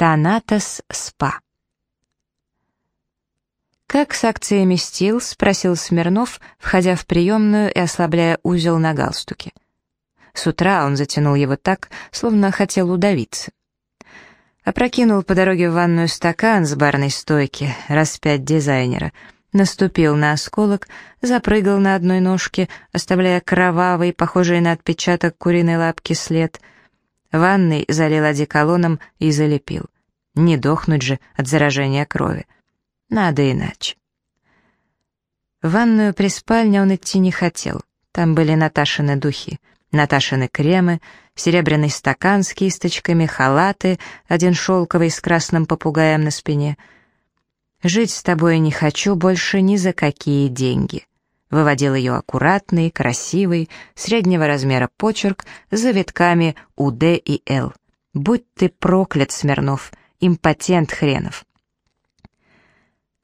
Танатос СПА. «Как с акциями стил?» — спросил Смирнов, входя в приемную и ослабляя узел на галстуке. С утра он затянул его так, словно хотел удавиться. Опрокинул по дороге в ванную стакан с барной стойки, распять дизайнера, наступил на осколок, запрыгал на одной ножке, оставляя кровавый, похожий на отпечаток куриной лапки след — Ванной залил одеколоном и залепил. Не дохнуть же от заражения крови. Надо иначе. В ванную при спальне он идти не хотел. Там были Наташины духи, Наташины кремы, серебряный стакан с кисточками, халаты, один шелковый с красным попугаем на спине. «Жить с тобой не хочу больше ни за какие деньги» выводил ее аккуратный, красивый, среднего размера почерк с завитками УД и Л. «Будь ты проклят, Смирнов, импотент хренов!»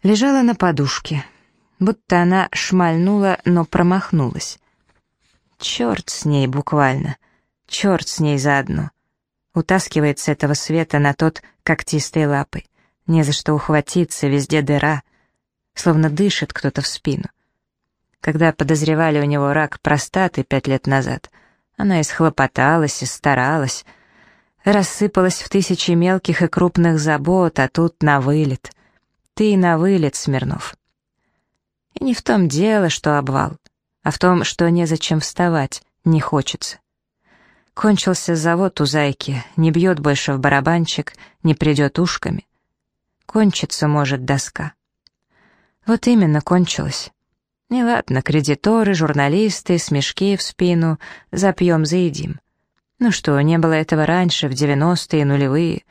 Лежала на подушке, будто она шмальнула, но промахнулась. Черт с ней буквально, черт с ней заодно. Утаскивает с этого света на тот когтистой лапой. Не за что ухватиться, везде дыра. Словно дышит кто-то в спину. Когда подозревали у него рак простаты пять лет назад, она исхлопоталась и старалась, рассыпалась в тысячи мелких и крупных забот, а тут на вылет. Ты на вылет, Смирнов. И не в том дело, что обвал, а в том, что незачем вставать, не хочется. Кончился завод у зайки, не бьет больше в барабанчик, не придет ушками. Кончится может доска. Вот именно кончилось. Не ладно, кредиторы, журналисты, смешки в спину, запьем, заедим. Ну что, не было этого раньше, в девяностые, нулевые.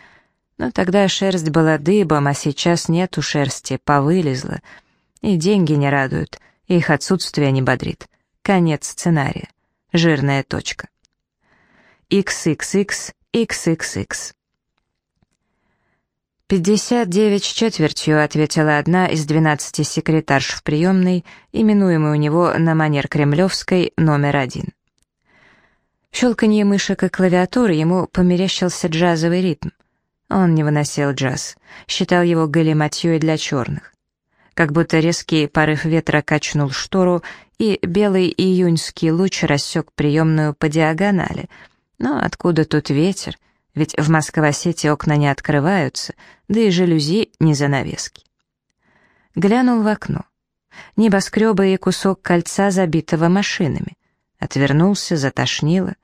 Но тогда шерсть была дыбом, а сейчас нету шерсти, повылезла. И деньги не радуют, и их отсутствие не бодрит. Конец сценария. Жирная точка. XXX, XXX. «Пятьдесят девять с четвертью», — ответила одна из двенадцати секретарш в приемной, именуемой у него на манер кремлевской номер один. Щелканье мышек и клавиатуры ему померещился джазовый ритм. Он не выносил джаз, считал его галиматьей для черных. Как будто резкий порыв ветра качнул штору, и белый июньский луч рассек приемную по диагонали. Но откуда тут ветер? Ведь в Москва-Сити окна не открываются, да и жалюзи не занавески. Глянул в окно. Небоскребы и кусок кольца, забитого машинами. Отвернулся, затошнило.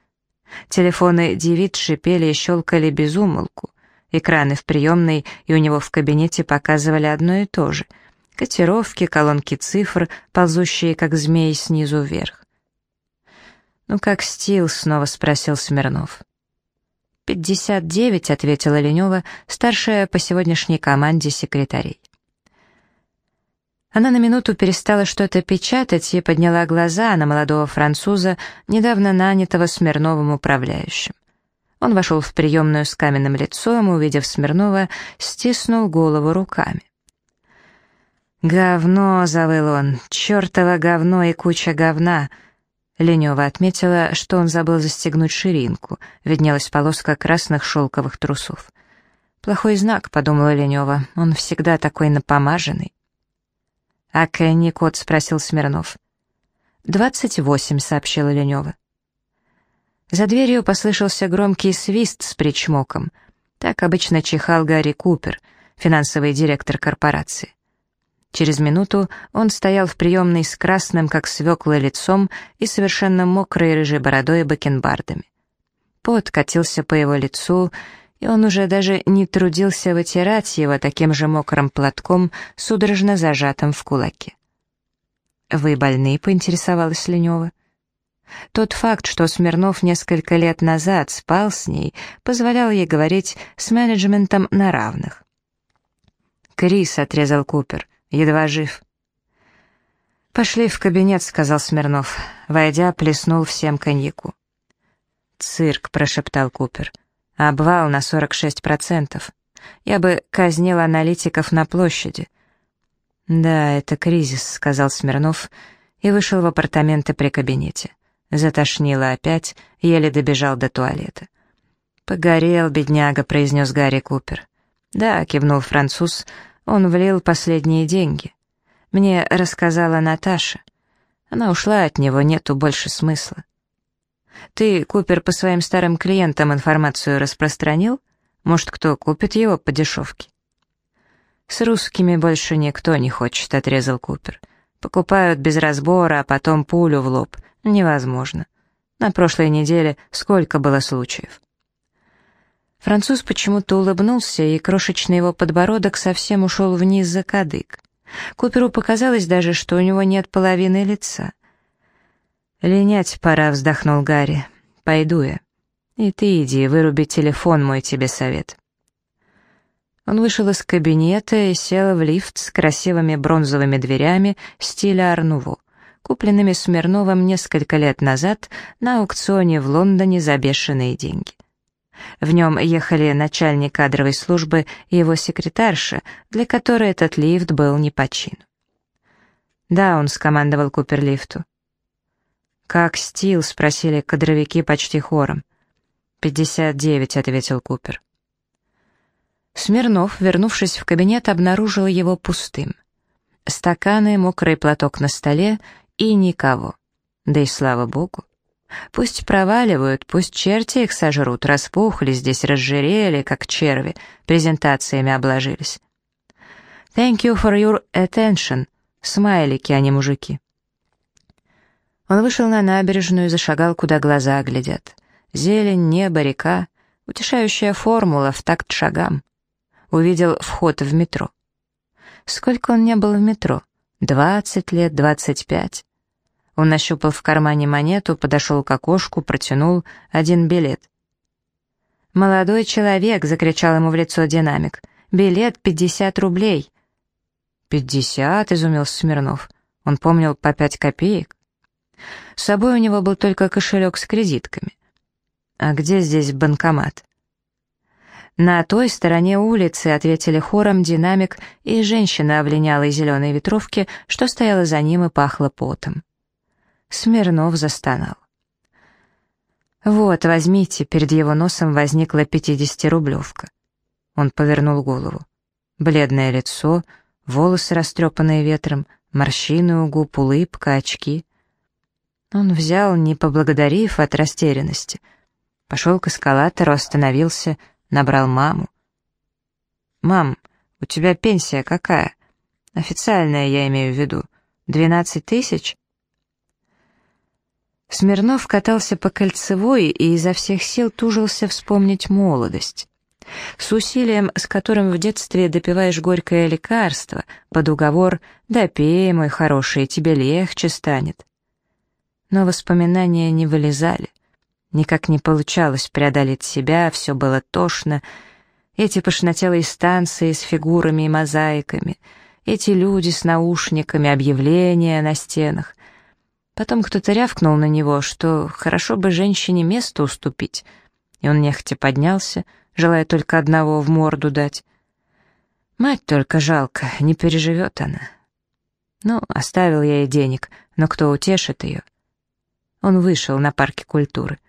Телефоны девиц шипели и щелкали без. Экраны в приемной и у него в кабинете показывали одно и то же. Котировки, колонки цифр, ползущие, как змеи, снизу вверх. «Ну как стил?» — снова спросил Смирнов. «Пятьдесят девять», — ответила Ленева, старшая по сегодняшней команде секретарей. Она на минуту перестала что-то печатать и подняла глаза на молодого француза, недавно нанятого Смирновым управляющим. Он вошел в приемную с каменным лицом и, увидев Смирнова, стиснул голову руками. «Говно!» — завыл он. «Чертово говно и куча говна!» Ленева отметила, что он забыл застегнуть ширинку, виднелась полоска красных шелковых трусов. «Плохой знак», — подумала Ленева, — «он всегда такой напомаженный». «А Кенни кот?» — спросил Смирнов. «Двадцать восемь», — сообщила Ленева. За дверью послышался громкий свист с причмоком. Так обычно чихал Гарри Купер, финансовый директор корпорации. Через минуту он стоял в приемной с красным, как свекла, лицом и совершенно мокрой рыжей бородой и бакенбардами. Пот катился по его лицу, и он уже даже не трудился вытирать его таким же мокрым платком, судорожно зажатым в кулаке. «Вы больны?» — поинтересовалась Ленева. Тот факт, что Смирнов несколько лет назад спал с ней, позволял ей говорить с менеджментом на равных. «Крис», — отрезал Купер, едва жив. «Пошли в кабинет», — сказал Смирнов. Войдя, плеснул всем коньяку. «Цирк», — прошептал Купер. «Обвал на 46%. Я бы казнил аналитиков на площади». «Да, это кризис», — сказал Смирнов и вышел в апартаменты при кабинете. Затошнило опять, еле добежал до туалета. «Погорел, бедняга», — произнес Гарри Купер. «Да», — кивнул француз, — «он влил последние деньги. Мне рассказала Наташа. Она ушла от него, нету больше смысла». «Ты, Купер, по своим старым клиентам информацию распространил? Может, кто купит его по дешевке?» «С русскими больше никто не хочет», — отрезал Купер. «Покупают без разбора, а потом пулю в лоб. Невозможно. На прошлой неделе сколько было случаев?» Француз почему-то улыбнулся, и крошечный его подбородок совсем ушел вниз за кадык. Куперу показалось даже, что у него нет половины лица. «Линять пора», — вздохнул Гарри. «Пойду я. И ты иди, выруби телефон, мой тебе совет». Он вышел из кабинета и сел в лифт с красивыми бронзовыми дверями стиля Арнуво, купленными Смирновым несколько лет назад на аукционе в Лондоне за бешеные деньги. В нем ехали начальник кадровой службы и его секретарша, для которой этот лифт был не по чину. «Да», — он скомандовал Купер лифту. «Как стил?» — спросили кадровики почти хором. «Пятьдесят девять», — ответил Купер. Смирнов, вернувшись в кабинет, обнаружил его пустым. Стаканы, мокрый платок на столе и никого. Да и слава богу. Пусть проваливают, пусть черти их сожрут, распухли здесь, разжирели, как черви, презентациями обложились. Thank you for your attention. Смайлики, а не мужики. Он вышел на набережную и зашагал, куда глаза глядят. Зелень, небо, река, утешающая формула в такт шагам. Увидел вход в метро. Сколько он не был в метро? Двадцать лет, двадцать пять. Он нащупал в кармане монету, подошел к окошку, протянул один билет. «Молодой человек!» — закричал ему в лицо динамик. «Билет пятьдесят рублей!» «Пятьдесят?» — изумился Смирнов. Он помнил по пять копеек. С собой у него был только кошелек с кредитками. «А где здесь банкомат?» «На той стороне улицы», — ответили хором динамик и женщина в линялой зеленой ветровке, что стояла за ним и пахла потом. Смирнов застонал. «Вот, возьмите», — перед его носом возникла пятидесятирублевка. Он повернул голову. Бледное лицо, волосы, растрепанные ветром, морщины у губ, улыбка, очки. Он взял, не поблагодарив от растерянности. Пошел к эскалатору, остановился, набрал маму. «Мам, у тебя пенсия какая?» «Официальная, я имею в виду. Двенадцать тысяч?» Смирнов катался по кольцевой и изо всех сил тужился вспомнить молодость. С усилием, с которым в детстве допиваешь горькое лекарство, под уговор «Да пей, мой хороший, тебе легче станет». Но воспоминания не вылезали. Никак не получалось преодолеть себя, все было тошно. Эти пошнотелые станции с фигурами и мозаиками, эти люди с наушниками, объявления на стенах, Потом кто-то рявкнул на него, что хорошо бы женщине место уступить, и он нехотя поднялся, желая только одного в морду дать. Мать только жалко, не переживет она. Ну, оставил я ей денег, но кто утешит ее? Он вышел на парке культуры.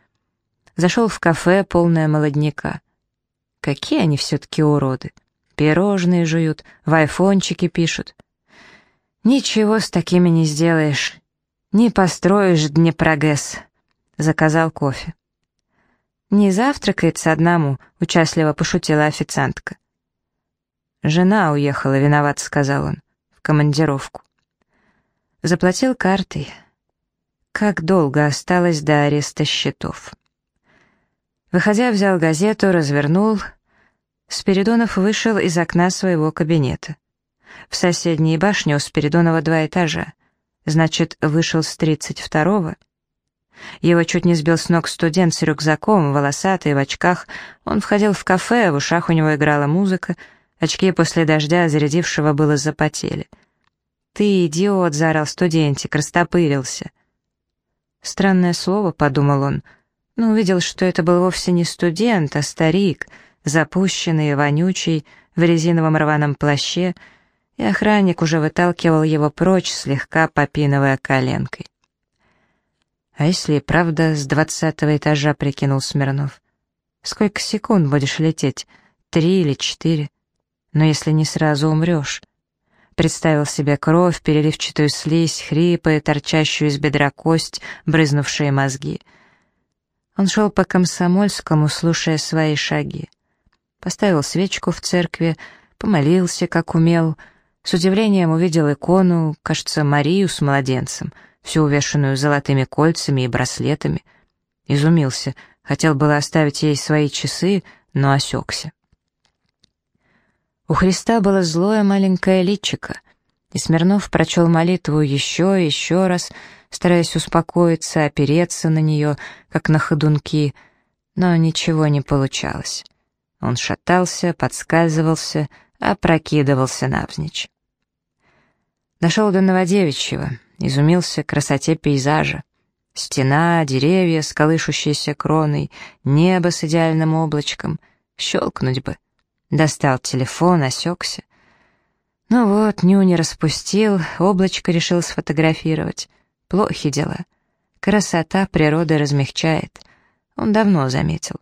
Зашел в кафе, полное молодняка. Какие они все-таки уроды. Пирожные жуют, в айфончики пишут. Ничего с такими не сделаешь. «Не построишь Днепрогэс», — заказал кофе. «Не завтракается одному», — участливо пошутила официантка. «Жена уехала, виноват», — сказал он, — «в командировку». Заплатил картой. Как долго осталось до ареста счетов? Выходя, взял газету, развернул. Спиридонов вышел из окна своего кабинета. В соседней башне у Спиридонова два этажа. Значит, вышел с тридцать второго. Его чуть не сбил с ног студент с рюкзаком, волосатый, в очках. Он входил в кафе, в ушах у него играла музыка. Очки после дождя, зарядившего, было запотели. «Ты идиот!» — заорал студентик, растопырился. Странное слово, — подумал он, но увидел, что это был вовсе не студент, а старик, запущенный вонючий, в резиновом рваном плаще — и охранник уже выталкивал его прочь, слегка попинывая коленкой. «А если и правда с двадцатого этажа?» — прикинул Смирнов. «Сколько секунд будешь лететь? Три или четыре? Но если не сразу умрешь? Представил себе кровь, переливчатую слизь, хрипы, торчащую из бедра кость, брызнувшие мозги. Он шел по Комсомольскому, слушая свои шаги. Поставил свечку в церкви, помолился, как умел. С удивлением увидел икону, кажется, Марию с младенцем, всю увешанную золотыми кольцами и браслетами. Изумился, хотел было оставить ей свои часы, но осекся. У Христа было злое маленькое личико, и Смирнов прочел молитву еще и еще раз, стараясь успокоиться, опереться на нее, как на ходунки, но ничего не получалось. Он шатался, подскальзывался, опрокидывался навзничь. Дошел до Новодевичьего, изумился красоте пейзажа. Стена, деревья с колышущейся кроной, небо с идеальным облачком. Щелкнуть бы. Достал телефон, осекся. Ну вот, ню не распустил, облачко решил сфотографировать. Плохи дела. Красота природы размягчает. Он давно заметил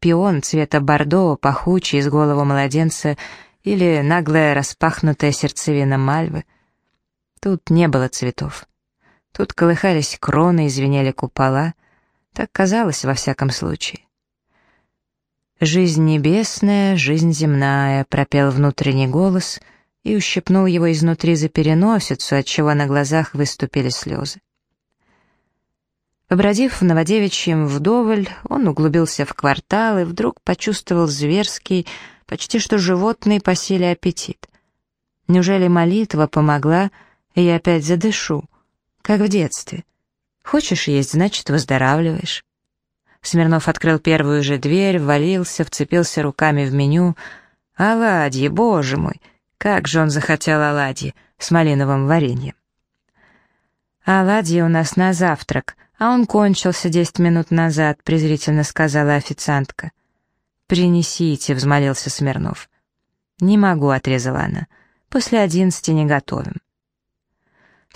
пион цвета бордо, пахучий из головы младенца, или наглая распахнутая сердцевина мальвы. Тут не было цветов. Тут колыхались кроны и звенели купола. Так казалось во всяком случае. «Жизнь небесная, жизнь земная», — пропел внутренний голос и ущипнул его изнутри за переносицу, отчего на глазах выступили слезы. Побродив в вдоволь, он углубился в квартал и вдруг почувствовал зверский, почти что животный по силе аппетит. Неужели молитва помогла, и я опять задышу, как в детстве? Хочешь есть, значит, выздоравливаешь. Смирнов открыл первую же дверь, ввалился, вцепился руками в меню. Оладьи, боже мой! Как же он захотел оладьи с малиновым вареньем. «Оладьи у нас на завтрак», «А он кончился десять минут назад», — презрительно сказала официантка. «Принесите», — взмолился Смирнов. «Не могу», — отрезала она. «После одиннадцати не готовим».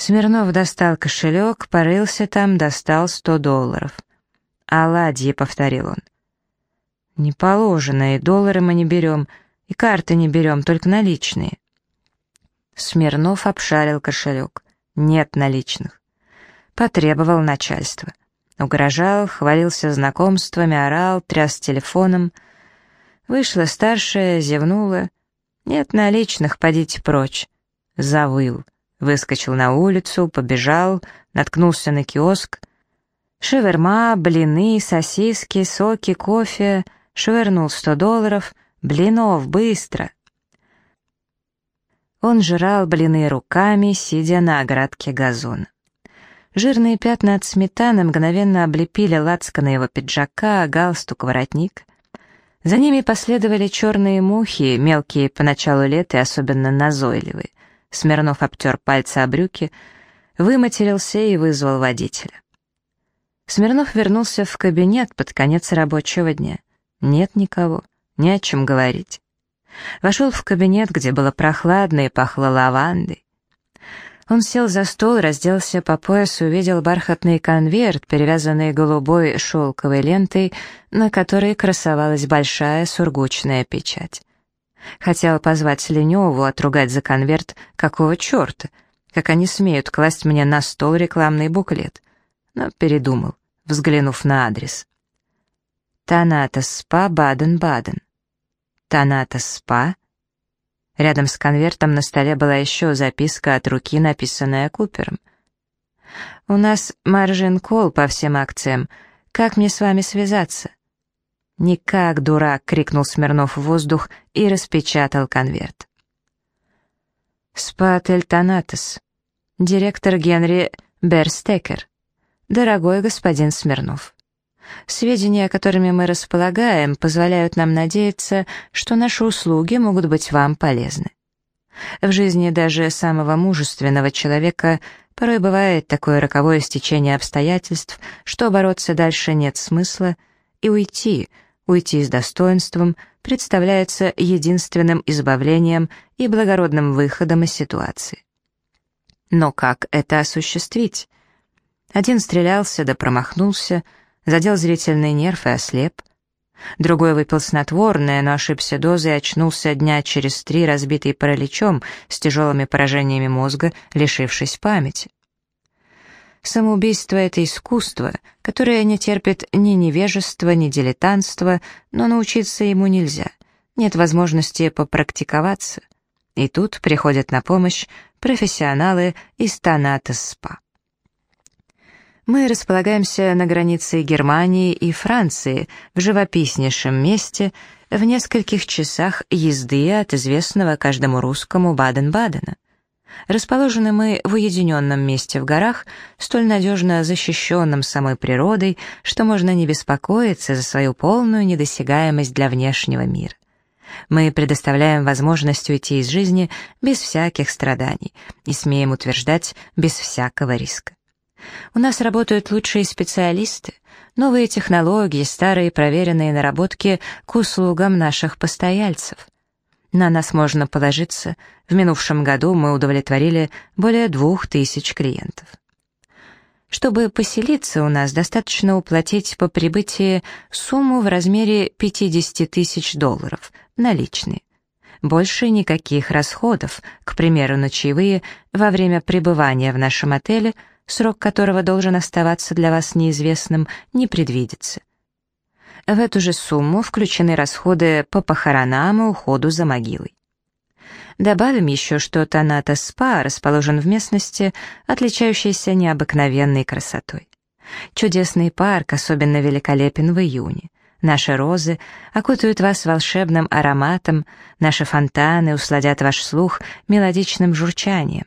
Смирнов достал кошелек, порылся там, достал сто долларов. «Оладьи», — повторил он. «Не положено, и доллары мы не берем, и карты не берем, только наличные». Смирнов обшарил кошелек. «Нет наличных» потребовал начальства. Угрожал, хвалился знакомствами, орал, тряс телефоном. Вышла старшая, зевнула. «Нет наличных, подите прочь». Завыл. Выскочил на улицу, побежал, наткнулся на киоск. Шаверма, блины, сосиски, соки, кофе. Швырнул сто долларов. Блинов, быстро. Он жрал блины руками, сидя на оградке газона. Жирные пятна от сметаны мгновенно облепили лацканы его пиджака, галстук, воротник. За ними последовали черные мухи, мелкие поначалу лет и особенно назойливые. Смирнов обтер пальцы о брюки, выматерился и вызвал водителя. Смирнов вернулся в кабинет под конец рабочего дня. Нет никого, не о чем говорить. Вошел в кабинет, где было прохладно и пахло лавандой. Он сел за стол, разделся по поясу, увидел бархатный конверт, перевязанный голубой шелковой лентой, на которой красовалась большая сургучная печать. Хотел позвать Леневу, отругать за конверт, какого черта, как они смеют класть мне на стол рекламный буклет. Но передумал, взглянув на адрес. Таната Спа, Баден-Баден. Таната Спа, Рядом с конвертом на столе была еще записка от руки, написанная Купером. «У нас маржин-кол по всем акциям. Как мне с вами связаться?» «Никак, дурак!» — крикнул Смирнов в воздух и распечатал конверт. «Спатель Танатос. Директор Генри Берстекер. Дорогой господин Смирнов». Сведения, которыми мы располагаем, позволяют нам надеяться, что наши услуги могут быть вам полезны. В жизни даже самого мужественного человека порой бывает такое роковое стечение обстоятельств, что бороться дальше нет смысла, и уйти, уйти с достоинством, представляется единственным избавлением и благородным выходом из ситуации. Но как это осуществить? Один стрелялся да промахнулся — задел зрительный нерв и ослеп. Другой выпил снотворное, но ошибся дозой и очнулся дня через три, разбитый параличом, с тяжелыми поражениями мозга, лишившись памяти. Самоубийство — это искусство, которое не терпит ни невежества, ни дилетантства, но научиться ему нельзя. Нет возможности попрактиковаться. И тут приходят на помощь профессионалы из Таната СПА. Мы располагаемся на границе Германии и Франции, в живописнейшем месте, в нескольких часах езды от известного каждому русскому Баден-Бадена. Расположены мы в уединенном месте в горах, столь надежно защищенном самой природой, что можно не беспокоиться за свою полную недосягаемость для внешнего мира. Мы предоставляем возможность уйти из жизни без всяких страданий и, смеем утверждать, без всякого риска. У нас работают лучшие специалисты, новые технологии, старые проверенные наработки к услугам наших постояльцев. На нас можно положиться, в минувшем году мы удовлетворили более двух тысяч клиентов. Чтобы поселиться у нас, достаточно уплатить по прибытии сумму в размере 50 тысяч долларов, наличные. Больше никаких расходов, к примеру, на чаевые во время пребывания в нашем отеле – срок которого должен оставаться для вас неизвестным, не предвидится. В эту же сумму включены расходы по похоронам и уходу за могилой. Добавим еще, что Таната Спа расположен в местности, отличающейся необыкновенной красотой. Чудесный парк особенно великолепен в июне. Наши розы окутают вас волшебным ароматом, наши фонтаны усладят ваш слух мелодичным журчанием.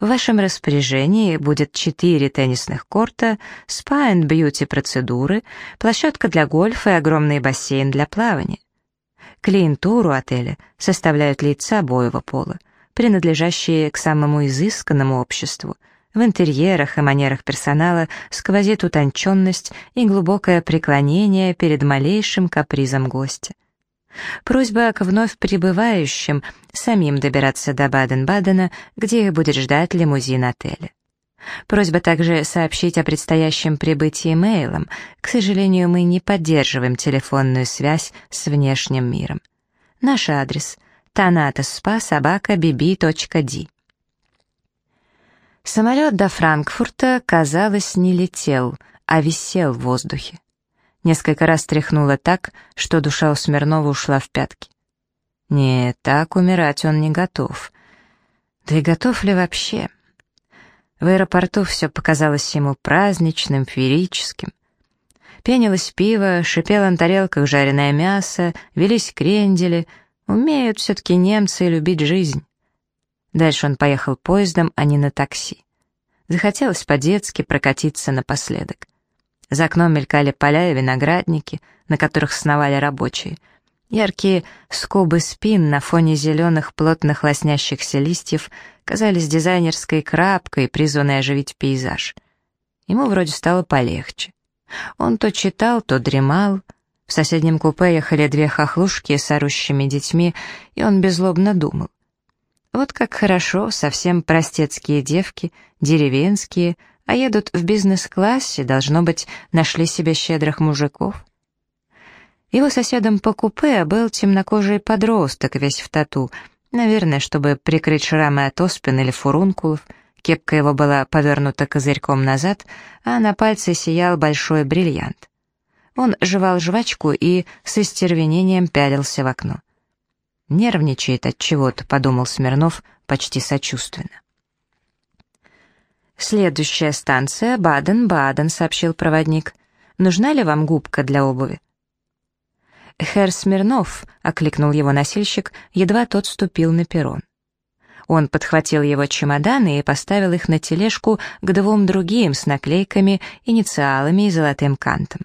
В вашем распоряжении будет четыре теннисных корта, спа and бьюти процедуры, площадка для гольфа и огромный бассейн для плавания. Клиентуру отеля составляют лица обоего пола, принадлежащие к самому изысканному обществу. В интерьерах и манерах персонала сквозит утонченность и глубокое преклонение перед малейшим капризом гостя. Просьба к вновь прибывающим самим добираться до Баден-Бадена, где их будет ждать лимузин отеля. Просьба также сообщить о предстоящем прибытии мейлом. К сожалению, мы не поддерживаем телефонную связь с внешним миром. Наш адрес — bb.d. Самолет до Франкфурта, казалось, не летел, а висел в воздухе. Несколько раз тряхнуло так, что душа у Смирнова ушла в пятки. Нет, так умирать он не готов. Да и готов ли вообще? В аэропорту все показалось ему праздничным, феерическим. Пенилось пиво, шипело на тарелках жареное мясо, велись крендели. Умеют все-таки немцы любить жизнь. Дальше он поехал поездом, а не на такси. Захотелось по-детски прокатиться напоследок. За окном мелькали поля и виноградники, на которых сновали рабочие. Яркие скобы спин на фоне зеленых плотных лоснящихся листьев казались дизайнерской крапкой, призванной оживить пейзаж. Ему вроде стало полегче. Он то читал, то дремал. В соседнем купе ехали две хохлушки с орущими детьми, и он беззлобно думал. Вот как хорошо, совсем простецкие девки, деревенские, а едут в бизнес-классе, должно быть, нашли себе щедрых мужиков. Его соседом по купе был темнокожий подросток, весь в тату, наверное, чтобы прикрыть шрамы от оспин или фурункулов. Кепка его была повернута козырьком назад, а на пальце сиял большой бриллиант. Он жевал жвачку и с истервенением пялился в окно. «Нервничает от чего-то», — подумал Смирнов почти сочувственно. «Следующая станция — Баден-Баден», — сообщил проводник. «Нужна ли вам губка для обуви?» «Херр Смирнов», — окликнул его носильщик, едва тот ступил на перрон. Он подхватил его чемоданы и поставил их на тележку к двум другим с наклейками, инициалами и золотым кантом.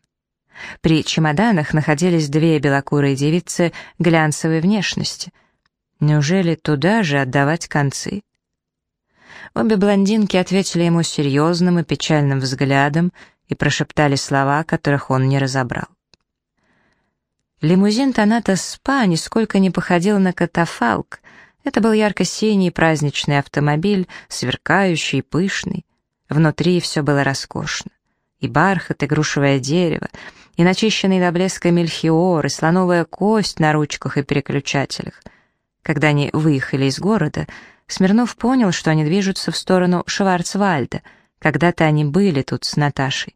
При чемоданах находились две белокурые девицы глянцевой внешности. Неужели туда же отдавать концы? Обе блондинки ответили ему серьезным и печальным взглядом и прошептали слова, которых он не разобрал. Лимузин Таната Спа нисколько не походил на катафалк. Это был ярко-синий праздничный автомобиль, сверкающий, пышный. Внутри все было роскошно. И бархат, и грушевое дерево, и начищенный до блеска мельхиор, и слоновая кость на ручках и переключателях. Когда они выехали из города, Смирнов понял, что они движутся в сторону Шварцвальда. Когда-то они были тут с Наташей.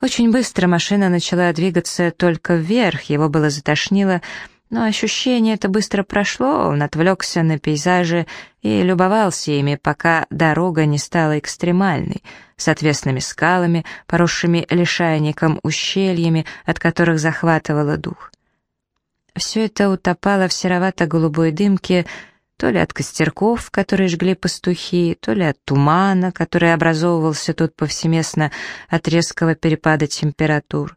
Очень быстро машина начала двигаться только вверх, его было затошнило, но ощущение это быстро прошло, он отвлекся на пейзажи и любовался ими, пока дорога не стала экстремальной, с отвесными скалами, поросшими лишайником ущельями, от которых захватывало дух. Все это утопало в серовато-голубой дымке, то ли от костерков, которые жгли пастухи, то ли от тумана, который образовывался тут повсеместно от резкого перепада температур.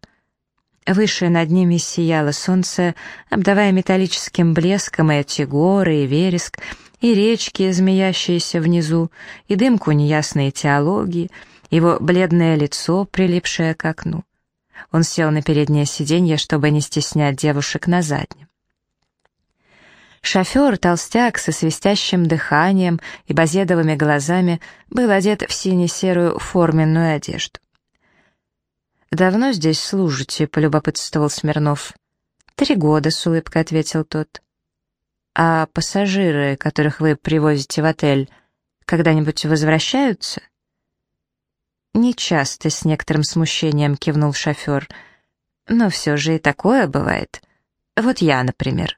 Выше над ними сияло солнце, обдавая металлическим блеском и эти горы, и вереск, и речки, змеящиеся внизу, и дымку неясной теологии, его бледное лицо, прилипшее к окну. Он сел на переднее сиденье, чтобы не стеснять девушек на заднем. Шофер, толстяк со свистящим дыханием и базедовыми глазами, был одет в сине-серую форменную одежду. «Давно здесь служите?» — полюбопытствовал Смирнов. «Три года», — с улыбкой ответил тот. «А пассажиры, которых вы привозите в отель, когда-нибудь возвращаются?» «Нечасто», — с некоторым смущением кивнул шофер. «Но все же и такое бывает. Вот я, например».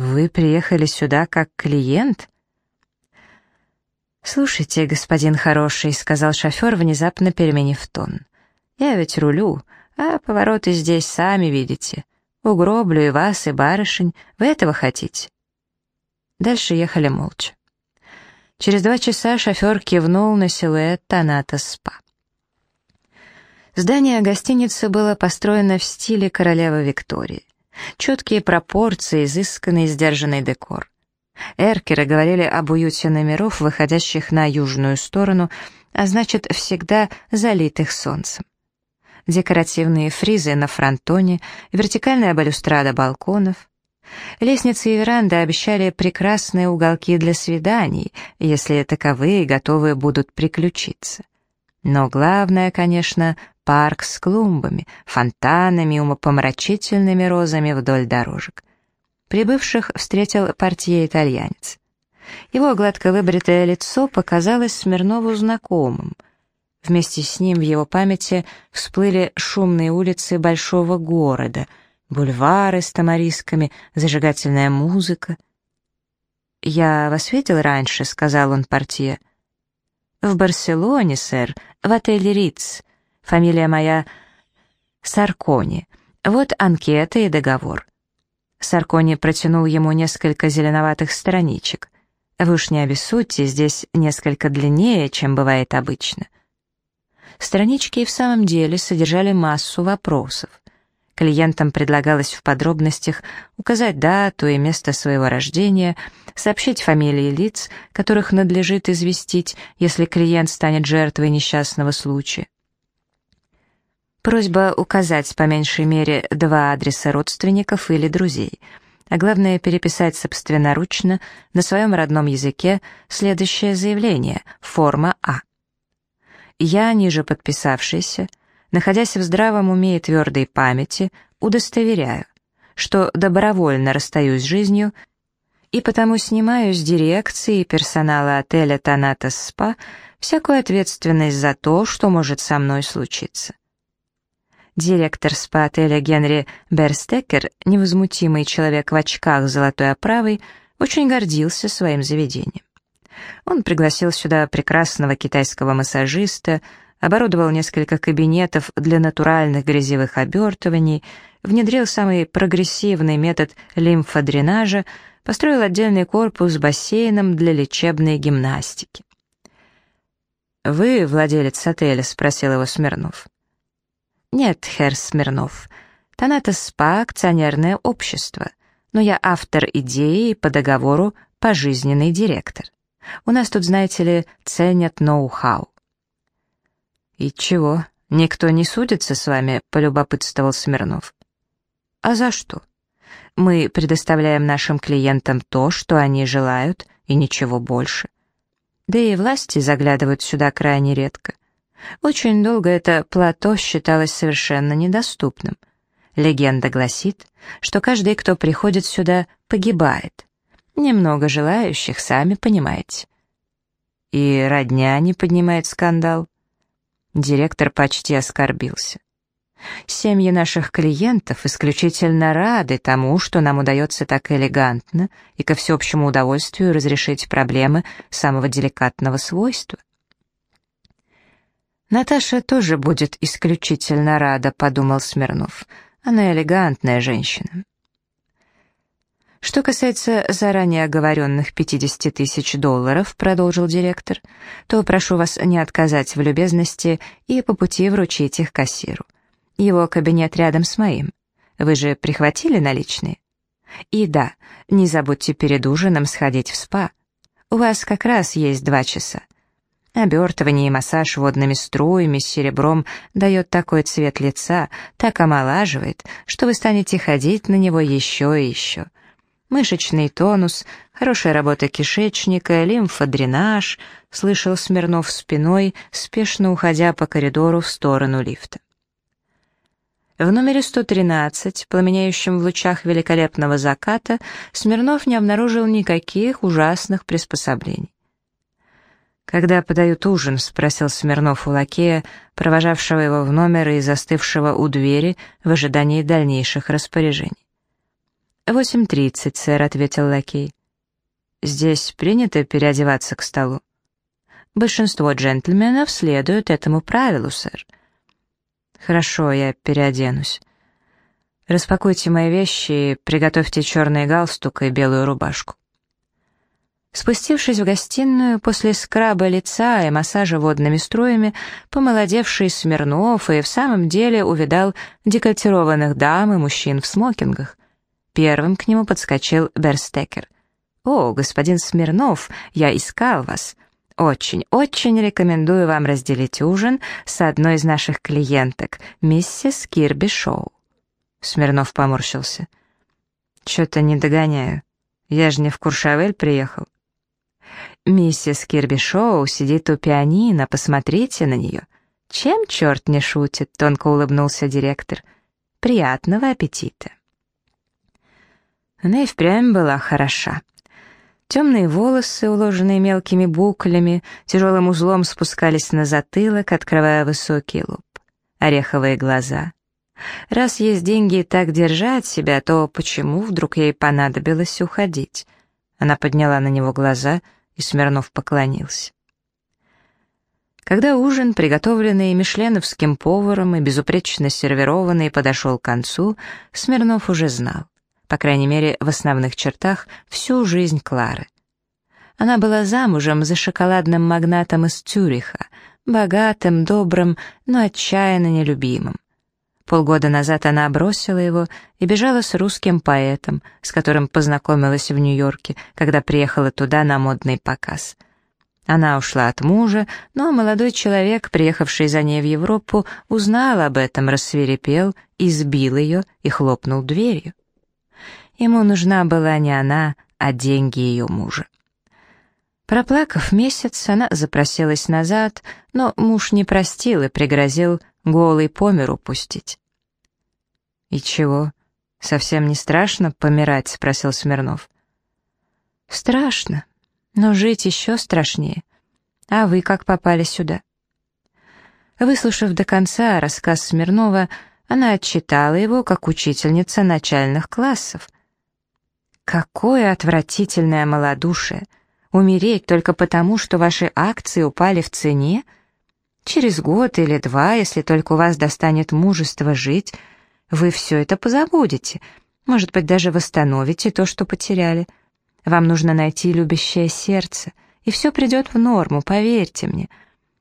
«Вы приехали сюда как клиент?» «Слушайте, господин хороший», — сказал шофер, внезапно переменив тон. Я ведь рулю, а повороты здесь сами видите. Угроблю и вас, и барышень. Вы этого хотите?» Дальше ехали молча. Через два часа шофер кивнул на силуэт Таната Спа. Здание гостиницы было построено в стиле королевы Виктории. Четкие пропорции, изысканный сдержанный декор. Эркеры говорили об уюте номеров, выходящих на южную сторону, а значит, всегда залитых солнцем декоративные фризы на фронтоне, вертикальная балюстрада балконов. Лестницы и веранды обещали прекрасные уголки для свиданий, если таковые готовы будут приключиться. Но главное, конечно, парк с клумбами, фонтанами умопомрачительными розами вдоль дорожек. Прибывших встретил портье-итальянец. Его гладко выбритое лицо показалось Смирнову знакомым — Вместе с ним в его памяти всплыли шумные улицы большого города, бульвары с тамарисками, зажигательная музыка. «Я вас видел раньше», — сказал он портье. «В Барселоне, сэр, в отеле Риц. Фамилия моя Саркони. Вот анкета и договор». Саркони протянул ему несколько зеленоватых страничек. «Вы уж не обессудьте, здесь несколько длиннее, чем бывает обычно». Странички и в самом деле содержали массу вопросов. Клиентам предлагалось в подробностях указать дату и место своего рождения, сообщить фамилии лиц, которых надлежит известить, если клиент станет жертвой несчастного случая. Просьба указать по меньшей мере два адреса родственников или друзей, а главное переписать собственноручно на своем родном языке следующее заявление, форма А. Я, ниже подписавшийся, находясь в здравом уме и твердой памяти, удостоверяю, что добровольно расстаюсь с жизнью и потому снимаю с дирекции и персонала отеля «Танатос Спа» всякую ответственность за то, что может со мной случиться. Директор спа-отеля Генри Берстекер, невозмутимый человек в очках с золотой оправой, очень гордился своим заведением. Он пригласил сюда прекрасного китайского массажиста, оборудовал несколько кабинетов для натуральных грязевых обертываний, внедрил самый прогрессивный метод лимфодренажа, построил отдельный корпус с бассейном для лечебной гимнастики. «Вы владелец отеля?» — спросил его Смирнов. «Нет, херр Смирнов. Таната СПА — акционерное общество, но я автор идеи и по договору пожизненный директор». У нас тут, знаете ли, ценят ноу-хау». «И чего, никто не судится с вами?» — полюбопытствовал Смирнов. «А за что? Мы предоставляем нашим клиентам то, что они желают, и ничего больше. Да и власти заглядывают сюда крайне редко. Очень долго это плато считалось совершенно недоступным. Легенда гласит, что каждый, кто приходит сюда, погибает. Немного желающих, сами понимаете. И родня не поднимает скандал. Директор почти оскорбился. Семьи наших клиентов исключительно рады тому, что нам удается так элегантно и ко всеобщему удовольствию разрешить проблемы самого деликатного свойства. «Наташа тоже будет исключительно рада», — подумал Смирнов. «Она элегантная женщина». «Что касается заранее оговоренных 50 тысяч долларов», — продолжил директор, «то прошу вас не отказать в любезности и по пути вручить их кассиру. Его кабинет рядом с моим. Вы же прихватили наличные? И да, не забудьте перед ужином сходить в спа. У вас как раз есть два часа. Обертывание и массаж водными струями с серебром дает такой цвет лица, так омолаживает, что вы станете ходить на него еще и еще мышечный тонус, хорошая работа кишечника, лимфодренаж, слышал Смирнов спиной, спешно уходя по коридору в сторону лифта. В номере 113, пламеняющем в лучах великолепного заката, Смирнов не обнаружил никаких ужасных приспособлений. «Когда подают ужин?» — спросил Смирнов у лакея, провожавшего его в номер и застывшего у двери в ожидании дальнейших распоряжений. «Восемь тридцать, сэр», — ответил лакей. «Здесь принято переодеваться к столу?» «Большинство джентльменов следуют этому правилу, сэр». «Хорошо, я переоденусь. Распакуйте мои вещи и приготовьте черный галстук и белую рубашку». Спустившись в гостиную, после скраба лица и массажа водными струями, помолодевший Смирнов и в самом деле увидал декольтированных дам и мужчин в смокингах. Первым к нему подскочил Берстекер. «О, господин Смирнов, я искал вас. Очень, очень рекомендую вам разделить ужин с одной из наших клиенток, миссис Кирби Шоу». Смирнов поморщился. «Чё-то не догоняю. Я же не в Куршавель приехал». «Миссис Кирби Шоу сидит у пианино, посмотрите на нее». «Чем черт не шутит?» — тонко улыбнулся директор. «Приятного аппетита!» Она и впрямь была хороша. Темные волосы, уложенные мелкими буклями, тяжелым узлом спускались на затылок, открывая высокий лоб. Ореховые глаза. Раз есть деньги так держать себя, то почему вдруг ей понадобилось уходить? Она подняла на него глаза, и Смирнов поклонился. Когда ужин, приготовленный мишленовским поваром и безупречно сервированный, подошел к концу, Смирнов уже знал по крайней мере, в основных чертах, всю жизнь Клары. Она была замужем за шоколадным магнатом из Цюриха, богатым, добрым, но отчаянно нелюбимым. Полгода назад она бросила его и бежала с русским поэтом, с которым познакомилась в Нью-Йорке, когда приехала туда на модный показ. Она ушла от мужа, но молодой человек, приехавший за ней в Европу, узнал об этом, рассверепел, избил ее и хлопнул дверью. Ему нужна была не она, а деньги ее мужа. Проплакав месяц, она запросилась назад, но муж не простил и пригрозил голый по миру пустить. «И чего? Совсем не страшно помирать?» — спросил Смирнов. «Страшно, но жить еще страшнее. А вы как попали сюда?» Выслушав до конца рассказ Смирнова, она отчитала его как учительница начальных классов — Какое отвратительное малодушие! Умереть только потому, что ваши акции упали в цене? Через год или два, если только у вас достанет мужество жить, вы все это позабудете, может быть, даже восстановите то, что потеряли. Вам нужно найти любящее сердце, и все придет в норму, поверьте мне.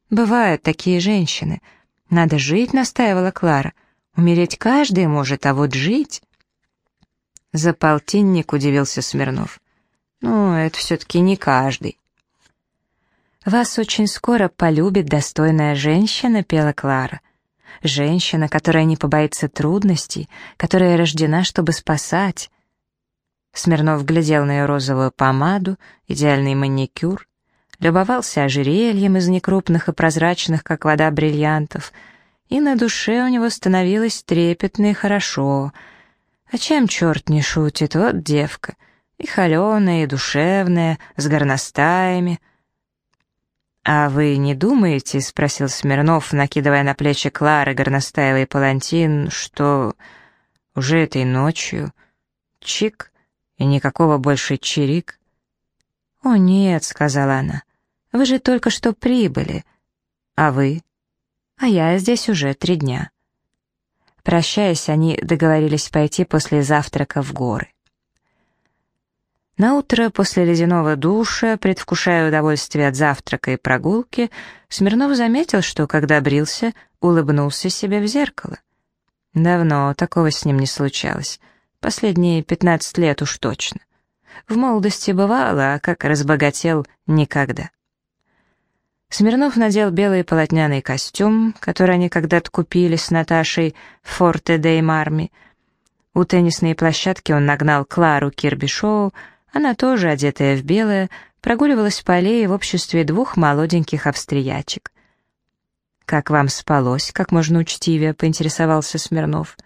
Бывают такие женщины. Надо жить, настаивала Клара. Умереть каждый может, а вот жить... За полтинник удивился Смирнов. Ну, это все-таки не каждый. «Вас очень скоро полюбит достойная женщина», — пела Клара. «Женщина, которая не побоится трудностей, которая рождена, чтобы спасать». Смирнов глядел на ее розовую помаду, идеальный маникюр. любовался ожерельем из некрупных и прозрачных, как вода, бриллиантов, и на душе у него становилось трепетно и хорошо. А чем черт не шутит, вот девка, и холеная, и душевная, с горностаями. «А вы не думаете, — спросил Смирнов, накидывая на плечи Клары горностаевый палантин, — что уже этой ночью чик и никакого больше чирик?» «О, нет», — сказала она, — «вы же только что прибыли. А вы?» «А я здесь уже три дня». Прощаясь, они договорились пойти после завтрака в горы. На утро после ледяного душа, предвкушая удовольствие от завтрака и прогулки, Смирнов заметил, что, когда брился, улыбнулся себе в зеркало. Давно такого с ним не случалось. Последние пятнадцать лет уж точно. В молодости бывало, а как разбогател — никогда. Смирнов надел белый полотняный костюм, который они когда-то купили с Наташей в Форте дей Марми. У теннисной площадки он нагнал Клару Кирбишоу, она тоже, одетая в белое, прогуливалась по аллее в обществе двух молоденьких австриячек. «Как вам спалось?» — как можно учтивее поинтересовался Смирнов.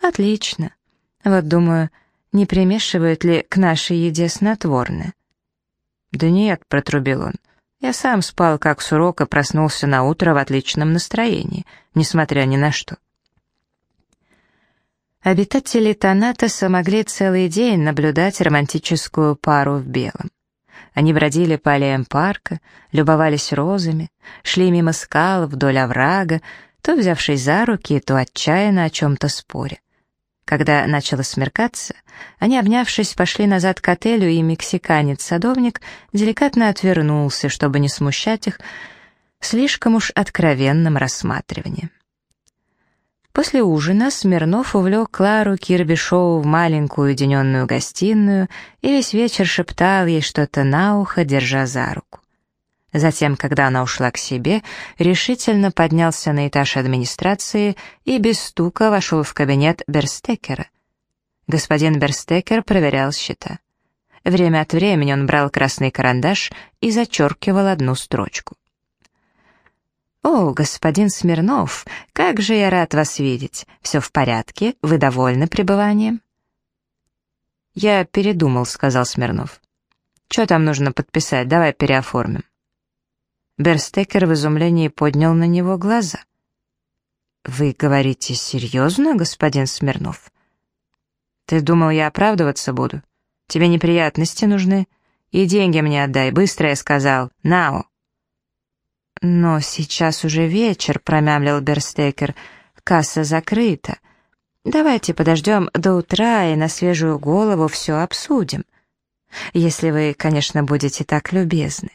«Отлично. Вот, думаю, не примешивают ли к нашей еде снотворное?» «Да нет», — протрубил он, — «я сам спал как сурок и проснулся на утро в отличном настроении, несмотря ни на что». Обитатели Танатоса могли целый день наблюдать романтическую пару в белом. Они бродили по аллеям парка, любовались розами, шли мимо скал вдоль оврага, то взявшись за руки, то отчаянно о чем-то споря. Когда начало смеркаться, они, обнявшись, пошли назад к отелю, и мексиканец-садовник деликатно отвернулся, чтобы не смущать их слишком уж откровенным рассматриванием. После ужина Смирнов увлек Клару Кирбишоу в маленькую уединенную гостиную и весь вечер шептал ей что-то на ухо, держа за руку. Затем, когда она ушла к себе, решительно поднялся на этаж администрации и без стука вошел в кабинет Берстекера. Господин Берстекер проверял счета. Время от времени он брал красный карандаш и зачеркивал одну строчку. «О, господин Смирнов, как же я рад вас видеть! Все в порядке? Вы довольны пребыванием?» «Я передумал», — сказал Смирнов. «Что там нужно подписать? Давай переоформим». Берстекер в изумлении поднял на него глаза. «Вы говорите серьезно, господин Смирнов?» «Ты думал, я оправдываться буду? Тебе неприятности нужны? И деньги мне отдай, быстро я сказал, нао!» «Но сейчас уже вечер», — промямлил Берстекер. «Касса закрыта. Давайте подождем до утра и на свежую голову все обсудим. Если вы, конечно, будете так любезны».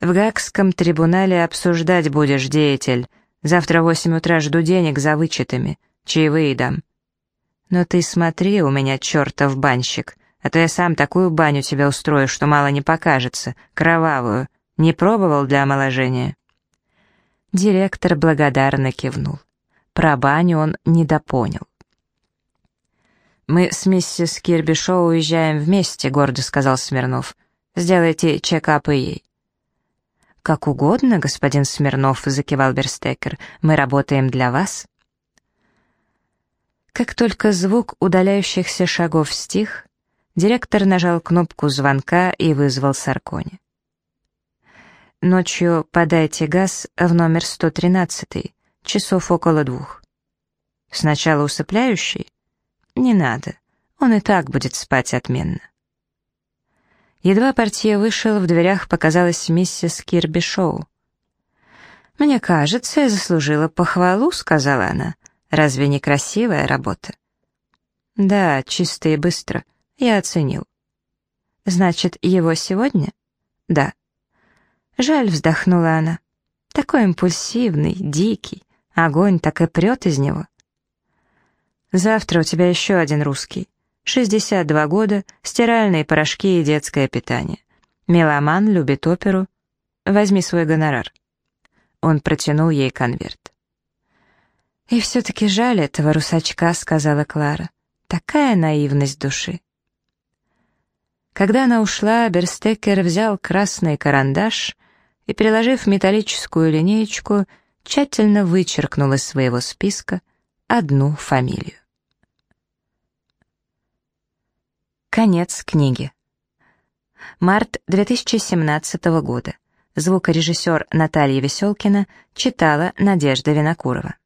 «В Гагском трибунале обсуждать будешь, деятель. Завтра в восемь утра жду денег за вычетами. Чаевые дам». «Но ты смотри у меня, чертов банщик, а то я сам такую баню тебе устрою, что мало не покажется, кровавую. Не пробовал для омоложения?» Директор благодарно кивнул. Про баню он недопонял. «Мы с миссис Кирбишоу уезжаем вместе», — гордо сказал Смирнов. «Сделайте чекап и ей». «Как угодно, господин Смирнов», — закивал Берстекер. «Мы работаем для вас». Как только звук удаляющихся шагов стих, директор нажал кнопку звонка и вызвал Саркони. Ночью подайте газ в номер 113, часов около двух. Сначала усыпляющий? Не надо, он и так будет спать отменно. Едва портье вышел, в дверях показалась миссис Кирби Шоу. «Мне кажется, я заслужила похвалу», — сказала она. «Разве не красивая работа?» «Да, чисто и быстро. Я оценил». «Значит, его сегодня?» «Да». Жаль, вздохнула она. Такой импульсивный, дикий. Огонь так и прет из него. Завтра у тебя еще один русский. 62 года, стиральные порошки и детское питание. Меломан, любит оперу. Возьми свой гонорар. Он протянул ей конверт. «И все-таки жаль этого русачка», — сказала Клара. «Такая наивность души». Когда она ушла, Берстекер взял красный карандаш и, переложив металлическую линеечку, тщательно вычеркнул из своего списка одну фамилию. Конец книги. Март 2017 года. Звукорежиссер Наталья Веселкина читала Надежда Винокурова.